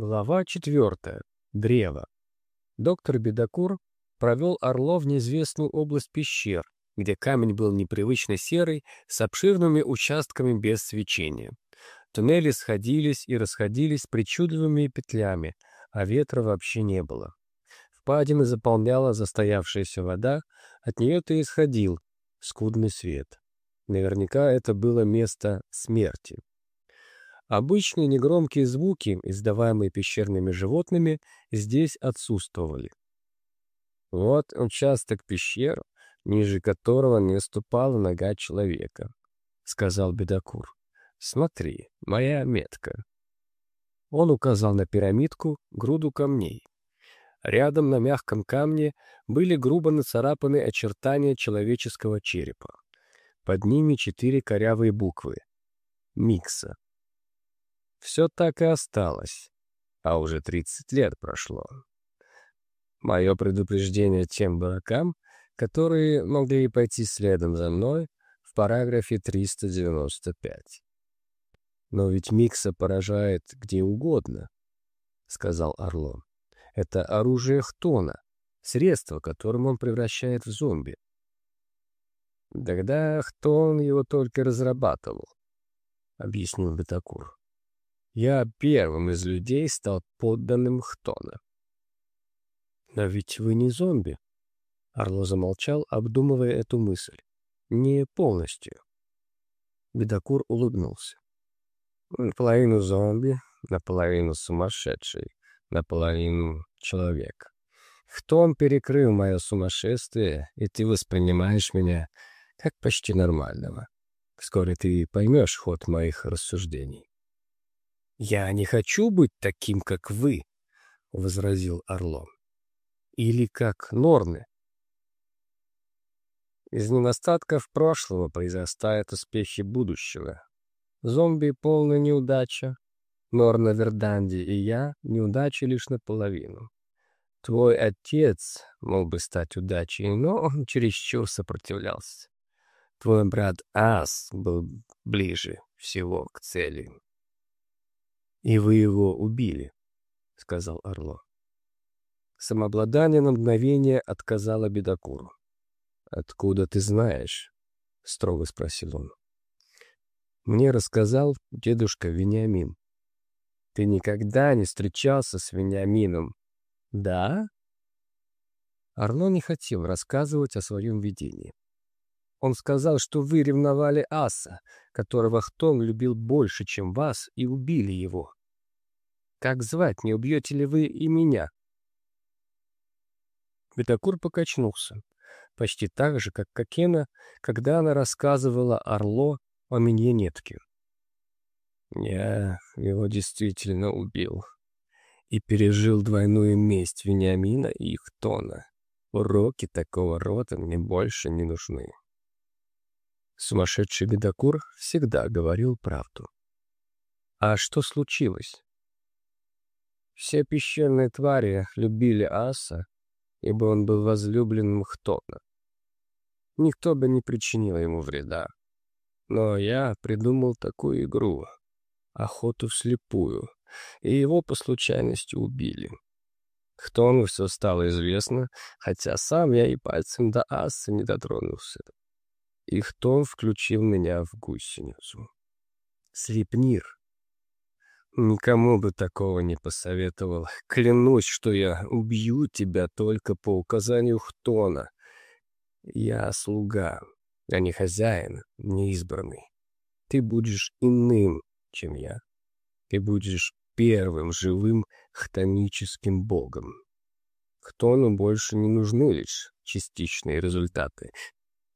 Глава четвертая. Древо. Доктор Бедокур провел Орло в неизвестную область пещер, где камень был непривычно серый, с обширными участками без свечения. Туннели сходились и расходились причудливыми петлями, а ветра вообще не было. Впадины заполняла застоявшаяся вода, от нее-то исходил скудный свет. Наверняка это было место смерти. Обычные негромкие звуки, издаваемые пещерными животными, здесь отсутствовали. Вот участок пещер, ниже которого не ступала нога человека, — сказал Бедокур. — Смотри, моя метка. Он указал на пирамидку, груду камней. Рядом на мягком камне были грубо нацарапаны очертания человеческого черепа. Под ними четыре корявые буквы. Микса. Все так и осталось. А уже 30 лет прошло. Мое предупреждение тем дуракам, которые могли пойти следом за мной, в параграфе 395. «Но ведь Микса поражает где угодно», — сказал Орло. «Это оружие Хтона, средство, которым он превращает в зомби». «Тогда Хтон его только разрабатывал», — объяснил Бетакур. Я первым из людей стал подданным Хтона. «Но ведь вы не зомби», — Орло замолчал, обдумывая эту мысль. «Не полностью». Бедокур улыбнулся. «Наполовину зомби, наполовину сумасшедший, наполовину человек. Хтон перекрыл мое сумасшествие, и ты воспринимаешь меня как почти нормального. Вскоре ты поймешь ход моих рассуждений». «Я не хочу быть таким, как вы», — возразил Орло. «Или как Норны». Из недостатков прошлого произрастают успехи будущего. Зомби — полная неудача. Норна Верданди и я — неудачи лишь наполовину. Твой отец мог бы стать удачей, но он чересчур сопротивлялся. Твой брат Ас был ближе всего к цели. «И вы его убили», — сказал Орло. Самообладание на мгновение отказало бедокуру. «Откуда ты знаешь?» — строго спросил он. «Мне рассказал дедушка Вениамин». «Ты никогда не встречался с Вениамином?» «Да?» Орло не хотел рассказывать о своем видении. Он сказал, что вы ревновали Аса, которого Хтон любил больше, чем вас, и убили его. Как звать, не убьете ли вы и меня?» Бетакур покачнулся, почти так же, как Кокена, когда она рассказывала Орло о миньонетке. «Я его действительно убил и пережил двойную месть Вениамина и Хтона. Уроки такого рода мне больше не нужны». Сумасшедший бедокур всегда говорил правду. А что случилось? Все пещерные твари любили Аса, ибо он был возлюбленным Хтона. Никто бы не причинил ему вреда. Но я придумал такую игру — охоту вслепую, и его по случайности убили. Хтону все стало известно, хотя сам я и пальцем до аса не дотронулся и Хтон включил меня в гусеницу. Слепнир. Никому бы такого не посоветовал. Клянусь, что я убью тебя только по указанию Хтона. Я слуга, а не хозяин, не избранный. Ты будешь иным, чем я. Ты будешь первым живым хтоническим богом. Хтону больше не нужны лишь частичные результаты.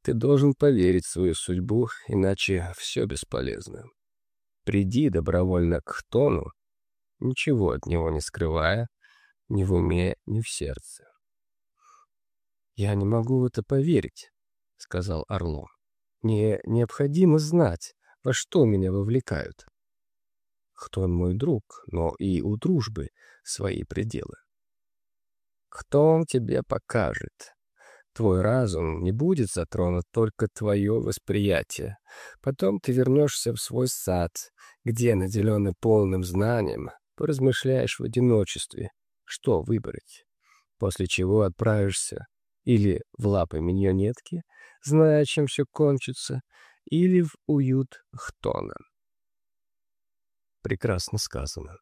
Ты должен поверить в свою судьбу, иначе все бесполезно. Приди добровольно к Хтону, ничего от него не скрывая, ни в уме, ни в сердце. «Я не могу в это поверить», — сказал Орло. «Мне необходимо знать, во что меня вовлекают. Хтон мой друг, но и у дружбы свои пределы. Кто он тебе покажет, Твой разум не будет затронут только твое восприятие. Потом ты вернешься в свой сад, где, наделенный полным знанием, поразмышляешь в одиночестве, что выбрать, после чего отправишься или в лапы миньонетки, зная, чем все кончится, или в уют Хтона. Прекрасно сказано.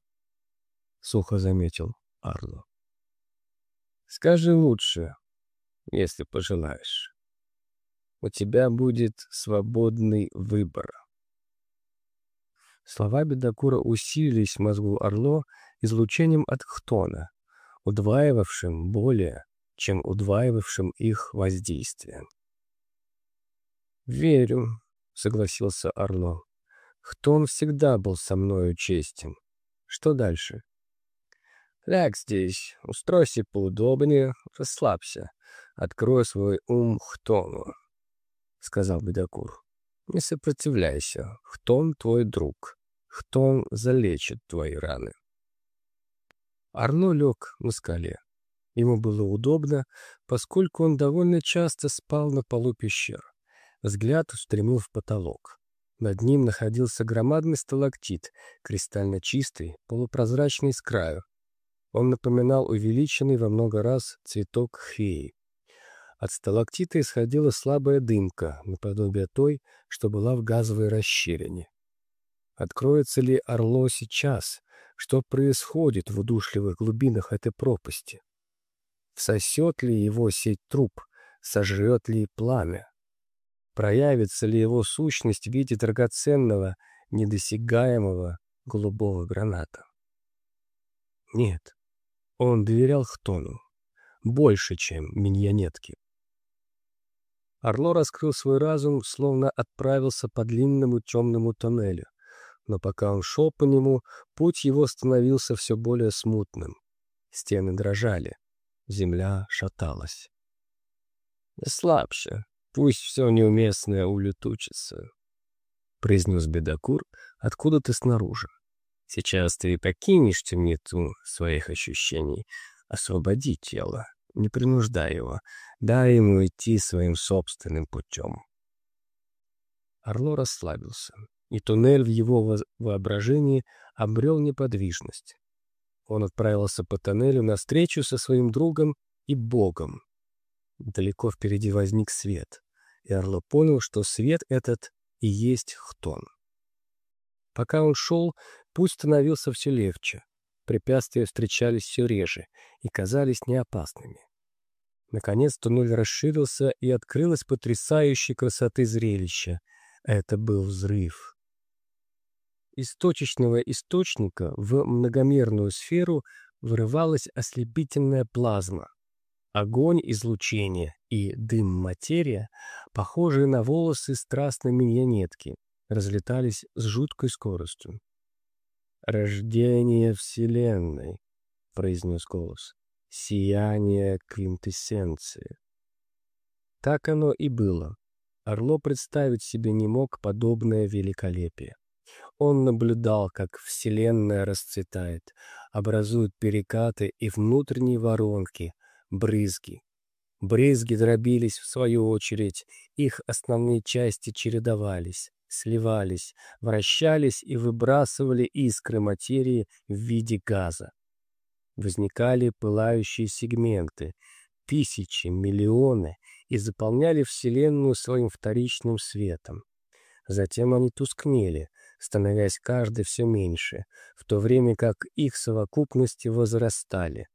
Сухо заметил Арло. Скажи лучше, если пожелаешь. У тебя будет свободный выбор. Слова Бедокура усилились в мозгу Орло излучением от Хтона, удваивавшим более, чем удваивавшим их воздействие. «Верю», — согласился Орло. «Хтон всегда был со мною честен. Что дальше?» «Ляг здесь, устройся поудобнее, расслабься, открой свой ум Хтону», — сказал Бедокур. «Не сопротивляйся, Хтон твой друг, Хтон залечит твои раны». Арно лег на скале. Ему было удобно, поскольку он довольно часто спал на полу пещер. Взгляд устремил в потолок. Над ним находился громадный сталактит, кристально чистый, полупрозрачный с краю. Он напоминал увеличенный во много раз цветок хвеи. От сталактита исходила слабая дымка, наподобие той, что была в газовой расщелине. Откроется ли Орло сейчас, что происходит в удушливых глубинах этой пропасти. Всосет ли его сеть труб, сожрет ли пламя? Проявится ли его сущность в виде драгоценного, недосягаемого голубого граната? Нет, он доверял Хтону. Больше, чем миньонетке. Орло раскрыл свой разум, словно отправился по длинному темному тоннелю, но пока он шел по нему, путь его становился все более смутным. Стены дрожали, земля шаталась. «Слабше, пусть все неуместное улетучится», — произнес Бедокур откуда-то снаружи. «Сейчас ты покинешь темноту своих ощущений, освободи тело, не принуждай его, дай ему идти своим собственным путем». Орло расслабился и туннель в его воображении обрел неподвижность. Он отправился по тоннелю навстречу со своим другом и Богом. Далеко впереди возник свет, и Орло понял, что свет этот и есть Хтон. Пока он шел, путь становился все легче, препятствия встречались все реже и казались неопасными. Наконец туннель расширился, и открылось потрясающей красоты зрелище. Это был взрыв. Из точечного источника в многомерную сферу вырывалась ослепительная плазма. Огонь излучения и дым-материя, похожие на волосы страстной миньонетки, разлетались с жуткой скоростью. «Рождение Вселенной», — произнес голос, — «сияние квинтэссенции». Так оно и было. Орло представить себе не мог подобное великолепие. Он наблюдал, как Вселенная расцветает, образует перекаты и внутренние воронки, брызги. Брызги дробились в свою очередь, их основные части чередовались, сливались, вращались и выбрасывали искры материи в виде газа. Возникали пылающие сегменты, тысячи, миллионы, и заполняли Вселенную своим вторичным светом. Затем они тускнели, становясь каждый все меньше, в то время как их совокупности возрастали.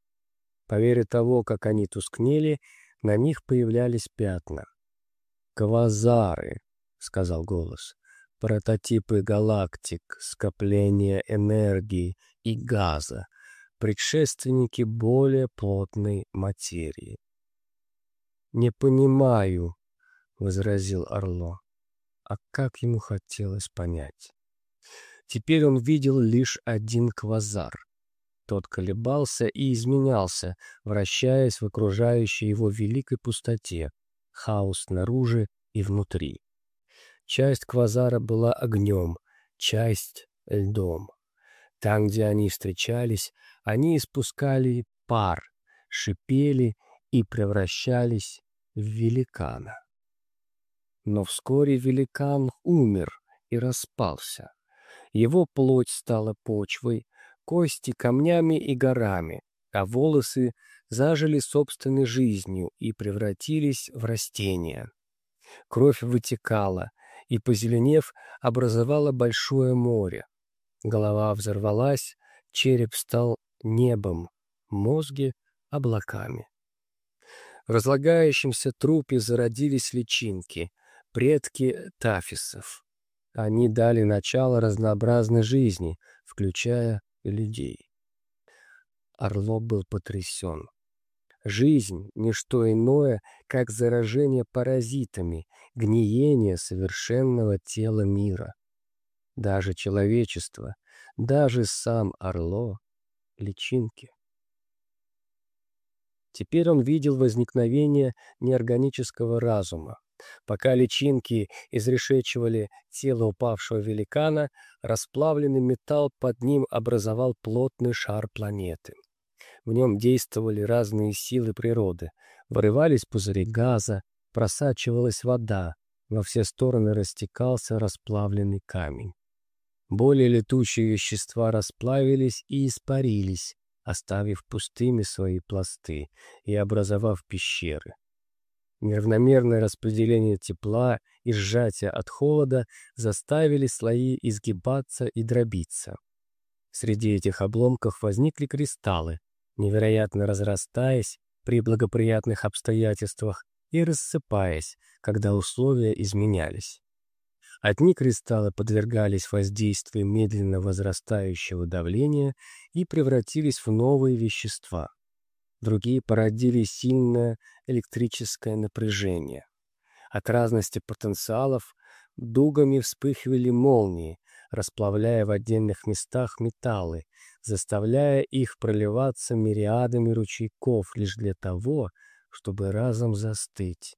По мере того, как они тускнели, на них появлялись пятна. «Квазары», — сказал голос, — «прототипы галактик, скопления энергии и газа, предшественники более плотной материи». «Не понимаю», — возразил Орло. А как ему хотелось понять. Теперь он видел лишь один квазар. Тот колебался и изменялся, вращаясь в окружающей его великой пустоте, хаос снаружи и внутри. Часть квазара была огнем, часть — льдом. Там, где они встречались, они испускали пар, шипели и превращались в великана. Но вскоре великан умер и распался. Его плоть стала почвой, кости камнями и горами, а волосы зажили собственной жизнью и превратились в растения. Кровь вытекала, и, позеленев, образовала большое море. Голова взорвалась, череп стал небом, мозги — облаками. В разлагающемся трупе зародились личинки, предки тафисов. Они дали начало разнообразной жизни, включая людей. Орло был потрясен. Жизнь — ничто иное, как заражение паразитами, гниение совершенного тела мира. Даже человечество, даже сам Орло — личинки. Теперь он видел возникновение неорганического разума. Пока личинки изрешечивали тело упавшего великана, расплавленный металл под ним образовал плотный шар планеты. В нем действовали разные силы природы. Вырывались пузыри газа, просачивалась вода, во все стороны растекался расплавленный камень. Более летучие вещества расплавились и испарились, оставив пустыми свои пласты и образовав пещеры. Неравномерное распределение тепла и сжатие от холода заставили слои изгибаться и дробиться. Среди этих обломков возникли кристаллы, невероятно разрастаясь при благоприятных обстоятельствах и рассыпаясь, когда условия изменялись. Одни кристаллы подвергались воздействию медленно возрастающего давления и превратились в новые вещества. Другие породили сильное электрическое напряжение. От разности потенциалов дугами вспыхивали молнии, расплавляя в отдельных местах металлы, заставляя их проливаться мириадами ручейков лишь для того, чтобы разом застыть.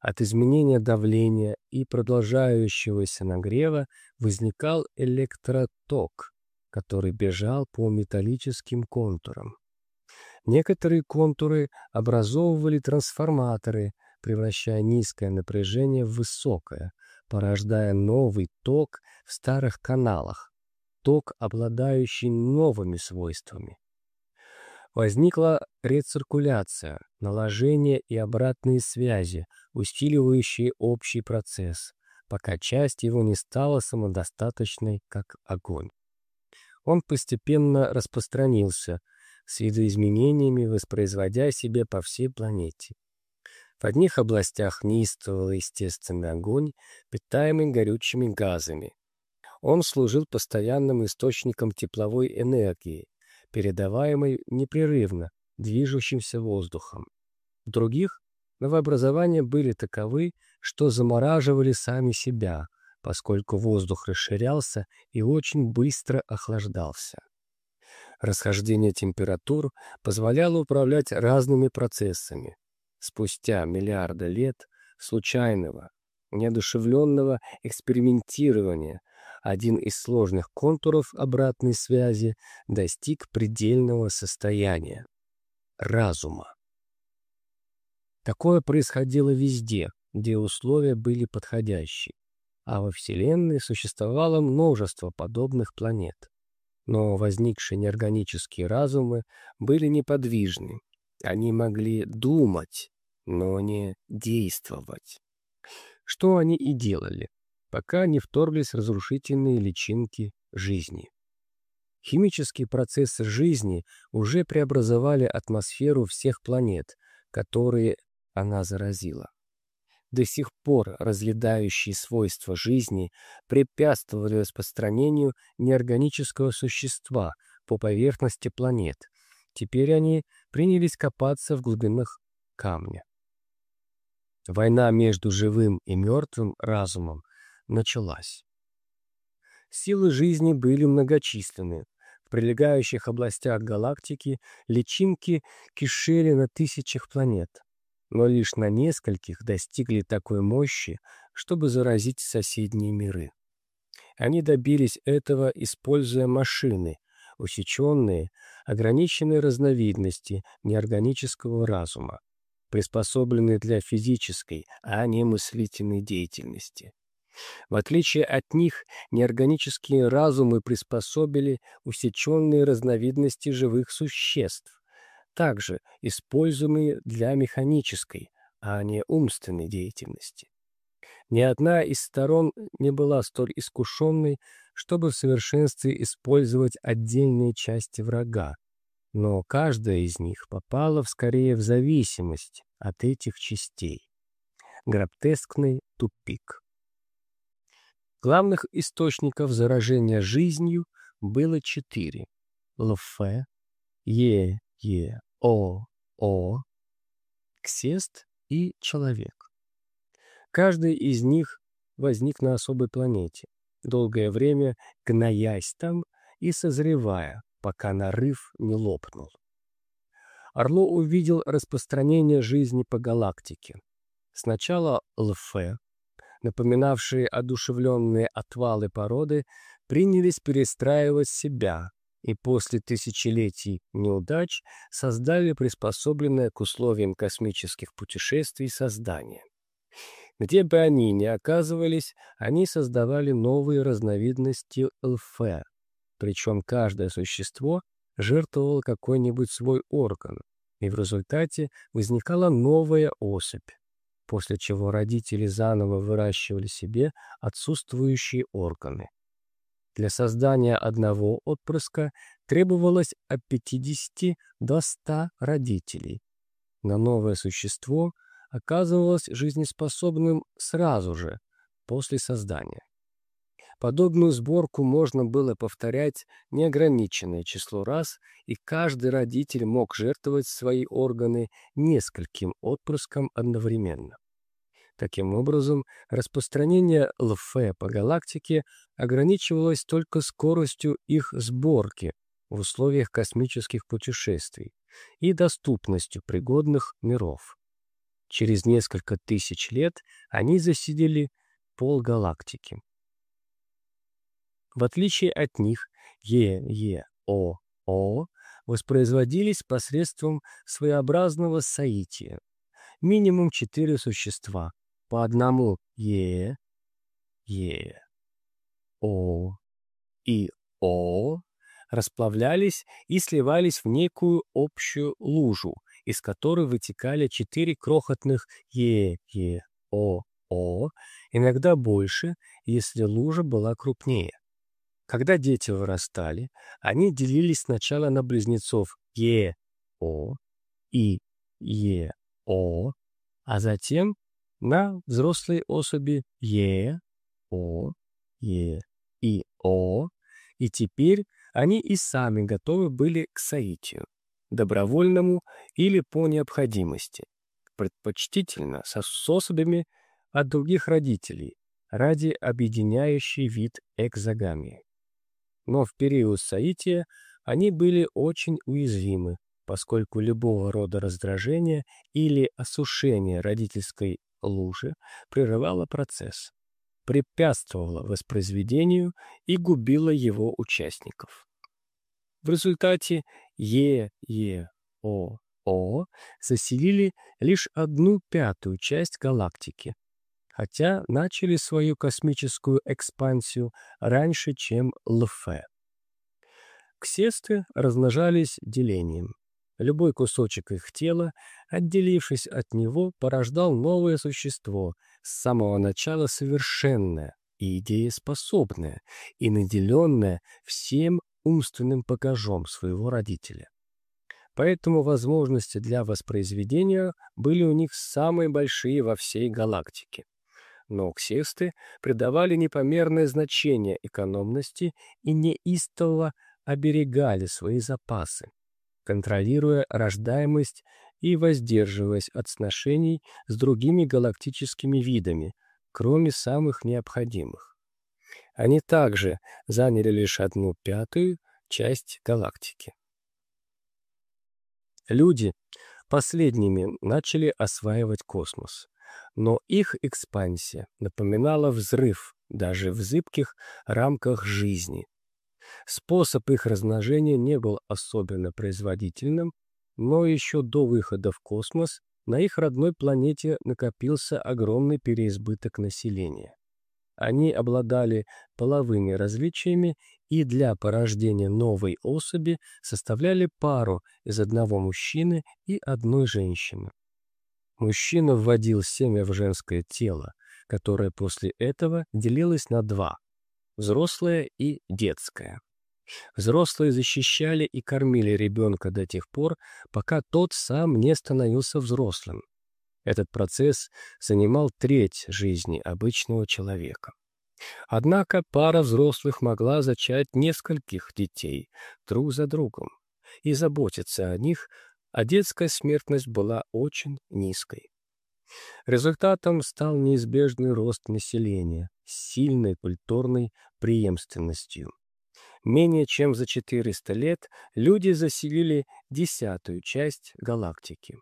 От изменения давления и продолжающегося нагрева возникал электроток, который бежал по металлическим контурам. Некоторые контуры образовывали трансформаторы, превращая низкое напряжение в высокое, порождая новый ток в старых каналах, ток, обладающий новыми свойствами. Возникла рециркуляция, наложение и обратные связи, усиливающие общий процесс, пока часть его не стала самодостаточной, как огонь. Он постепенно распространился, с видоизменениями воспроизводя себе по всей планете. В одних областях неистовал естественный огонь, питаемый горючими газами. Он служил постоянным источником тепловой энергии, передаваемой непрерывно движущимся воздухом. В других новообразования были таковы, что замораживали сами себя, поскольку воздух расширялся и очень быстро охлаждался. Расхождение температур позволяло управлять разными процессами. Спустя миллиарды лет случайного, неодушевленного экспериментирования один из сложных контуров обратной связи достиг предельного состояния — разума. Такое происходило везде, где условия были подходящие, а во Вселенной существовало множество подобных планет. Но возникшие неорганические разумы были неподвижны. Они могли думать, но не действовать. Что они и делали пока не вторглись разрушительные личинки жизни. Химические процессы жизни уже преобразовали атмосферу всех планет, которые она заразила. До сих пор разъедающие свойства жизни препятствовали распространению неорганического существа по поверхности планет. Теперь они принялись копаться в глубинах камня. Война между живым и мертвым разумом началась. Силы жизни были многочисленны. В прилегающих областях галактики личинки кишели на тысячах планет, но лишь на нескольких достигли такой мощи, чтобы заразить соседние миры. Они добились этого, используя машины, усеченные, ограниченные разновидности неорганического разума, приспособленные для физической, а не мыслительной деятельности. В отличие от них, неорганические разумы приспособили усеченные разновидности живых существ, также используемые для механической, а не умственной деятельности. Ни одна из сторон не была столь искушенной, чтобы в совершенстве использовать отдельные части врага, но каждая из них попала в скорее в зависимость от этих частей. Гротескный тупик. Главных источников заражения жизнью было четыре. Лф, Е, Е, О, О, Ксест и Человек. Каждый из них возник на особой планете, долгое время гноясь там и созревая, пока нарыв не лопнул. Орло увидел распространение жизни по галактике. Сначала ЛФ, напоминавшие одушевленные отвалы породы, принялись перестраивать себя и после тысячелетий неудач создали приспособленное к условиям космических путешествий создание. Где бы они ни оказывались, они создавали новые разновидности ЛФ, причем каждое существо жертвовало какой-нибудь свой орган, и в результате возникала новая особь, после чего родители заново выращивали себе отсутствующие органы. Для создания одного отпрыска требовалось от 50 до 100 родителей. На новое существо оказывалось жизнеспособным сразу же, после создания. Подобную сборку можно было повторять неограниченное число раз, и каждый родитель мог жертвовать свои органы нескольким отпрыскам одновременно. Таким образом, распространение ЛФ по галактике ограничивалось только скоростью их сборки в условиях космических путешествий и доступностью пригодных миров. Через несколько тысяч лет они засидели полгалактики. В отличие от них, Е, Е, О, О воспроизводились посредством своеобразного соития. Минимум четыре существа, по одному Е, Е, О и О расплавлялись и сливались в некую общую лужу, из которой вытекали четыре крохотных Е, Е, О, О, иногда больше, если лужа была крупнее. Когда дети вырастали, они делились сначала на близнецов Е-О и Е-О, а затем на взрослые особи Е-О, Е и О, и теперь они и сами готовы были к соитию, добровольному или по необходимости, предпочтительно со особями от других родителей, ради объединяющей вид экзогамии но в период соития они были очень уязвимы, поскольку любого рода раздражение или осушение родительской лужи прерывало процесс, препятствовало воспроизведению и губило его участников. В результате Е, Е, О, О заселили лишь одну пятую часть галактики, хотя начали свою космическую экспансию раньше, чем ЛФ. Ксесты размножались делением. Любой кусочек их тела, отделившись от него, порождал новое существо, с самого начала совершенное и идееспособное, и наделенное всем умственным покажом своего родителя. Поэтому возможности для воспроизведения были у них самые большие во всей галактике но ксесты придавали непомерное значение экономности и неистово оберегали свои запасы, контролируя рождаемость и воздерживаясь от сношений с другими галактическими видами, кроме самых необходимых. Они также заняли лишь одну пятую часть галактики. Люди последними начали осваивать космос но их экспансия напоминала взрыв даже в зыбких рамках жизни. Способ их размножения не был особенно производительным, но еще до выхода в космос на их родной планете накопился огромный переизбыток населения. Они обладали половыми различиями и для порождения новой особи составляли пару из одного мужчины и одной женщины. Мужчина вводил семя в женское тело, которое после этого делилось на два – взрослое и детское. Взрослые защищали и кормили ребенка до тех пор, пока тот сам не становился взрослым. Этот процесс занимал треть жизни обычного человека. Однако пара взрослых могла зачать нескольких детей друг за другом и заботиться о них, а детская смертность была очень низкой. Результатом стал неизбежный рост населения с сильной культурной преемственностью. Менее чем за 400 лет люди заселили десятую часть галактики.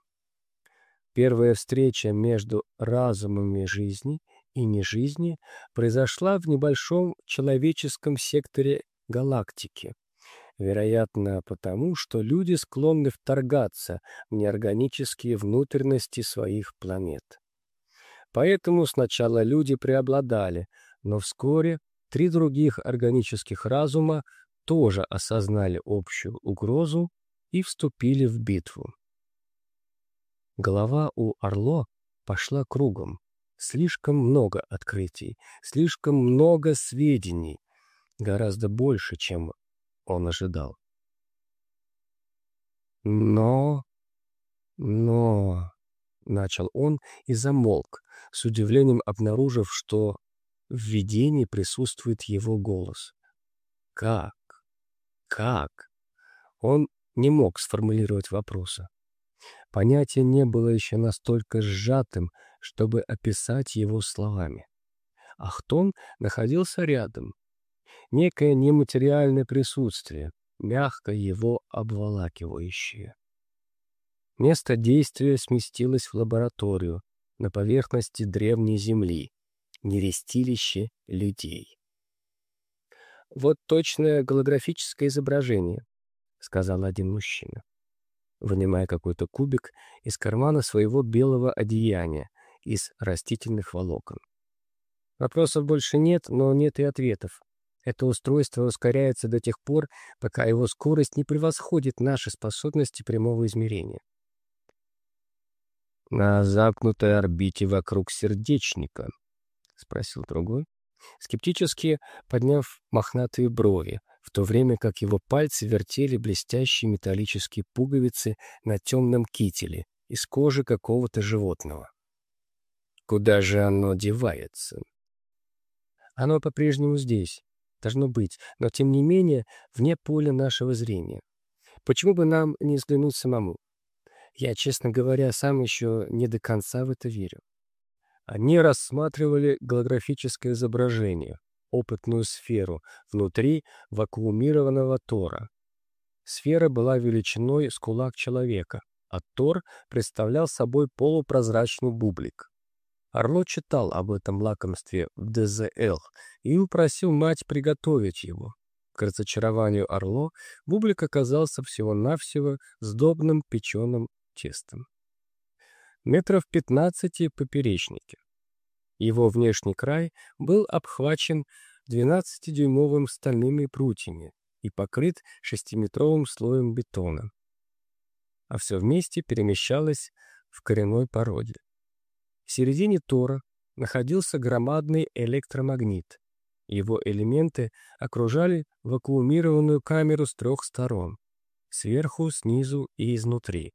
Первая встреча между разумами жизни и нежизни произошла в небольшом человеческом секторе галактики. Вероятно, потому что люди склонны вторгаться в неорганические внутренности своих планет. Поэтому сначала люди преобладали, но вскоре три других органических разума тоже осознали общую угрозу и вступили в битву. Голова у Орло пошла кругом. Слишком много открытий, слишком много сведений, гораздо больше, чем он ожидал. Но... но... Начал он и замолк, с удивлением обнаружив, что в видении присутствует его голос. Как? Как? Он не мог сформулировать вопроса. Понятие не было еще настолько сжатым, чтобы описать его словами. Ахтон находился рядом. Некое нематериальное присутствие, мягко его обволакивающее. Место действия сместилось в лабораторию на поверхности древней Земли, нерестилище людей. «Вот точное голографическое изображение», — сказал один мужчина вынимая какой-то кубик из кармана своего белого одеяния из растительных волокон. Вопросов больше нет, но нет и ответов. Это устройство ускоряется до тех пор, пока его скорость не превосходит наши способности прямого измерения. «На замкнутой орбите вокруг сердечника?» — спросил другой, скептически подняв мохнатые брови, в то время как его пальцы вертели блестящие металлические пуговицы на темном кителе из кожи какого-то животного. Куда же оно девается? Оно по-прежнему здесь, должно быть, но тем не менее вне поля нашего зрения. Почему бы нам не взглянуть самому? Я, честно говоря, сам еще не до конца в это верю. Они рассматривали голографическое изображение, опытную сферу внутри вакуумированного тора. Сфера была величиной с кулак человека, а тор представлял собой полупрозрачный бублик. Орло читал об этом лакомстве в ДЗЛ и упросил мать приготовить его. К разочарованию Орло бублик оказался всего-навсего сдобным печеным тестом. Метров пятнадцати поперечнике. Его внешний край был обхвачен 12-дюймовым стальными прутьями и покрыт шестиметровым слоем бетона. А все вместе перемещалось в коренной породе. В середине тора находился громадный электромагнит. Его элементы окружали вакуумированную камеру с трех сторон — сверху, снизу и изнутри.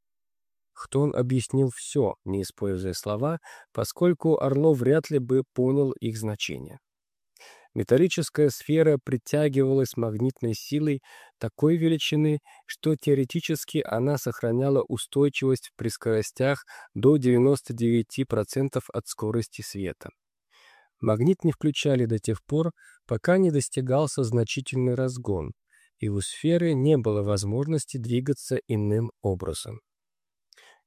Хтон объяснил все, не используя слова, поскольку Орло вряд ли бы понял их значение. Металлическая сфера притягивалась магнитной силой такой величины, что теоретически она сохраняла устойчивость при скоростях до 99% от скорости света. Магнит не включали до тех пор, пока не достигался значительный разгон, и у сферы не было возможности двигаться иным образом.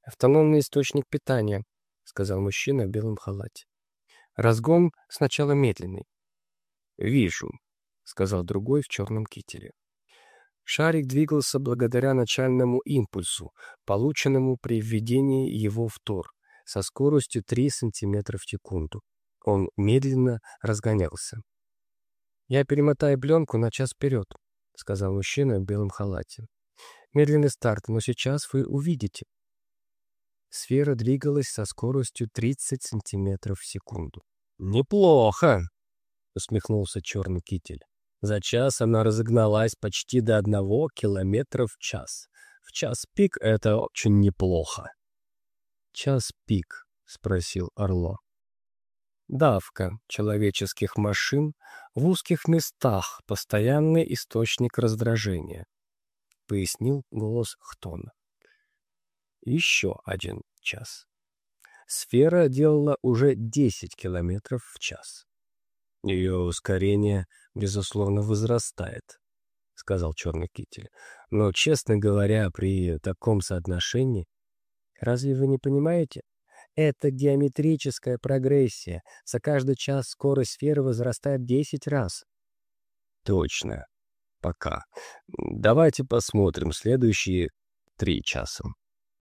«Автономный источник питания», — сказал мужчина в белом халате. «Разгон сначала медленный». «Вижу», — сказал другой в черном кителе. Шарик двигался благодаря начальному импульсу, полученному при введении его в тор, со скоростью 3 см в секунду. Он медленно разгонялся. «Я перемотаю пленку на час вперед», — сказал мужчина в белом халате. «Медленный старт, но сейчас вы увидите». Сфера двигалась со скоростью 30 сантиметров в секунду. «Неплохо!» — усмехнулся черный китель. За час она разогналась почти до одного километра в час. В час пик это очень неплохо. «Час пик?» — спросил Орло. «Давка человеческих машин в узких местах — постоянный источник раздражения», — пояснил голос Хтона. Еще один час. Сфера делала уже 10 километров в час. Ее ускорение, безусловно, возрастает, — сказал черный китель. Но, честно говоря, при таком соотношении... Разве вы не понимаете? Это геометрическая прогрессия. За каждый час скорость сферы возрастает 10 раз. Точно. Пока. Давайте посмотрим следующие три часа.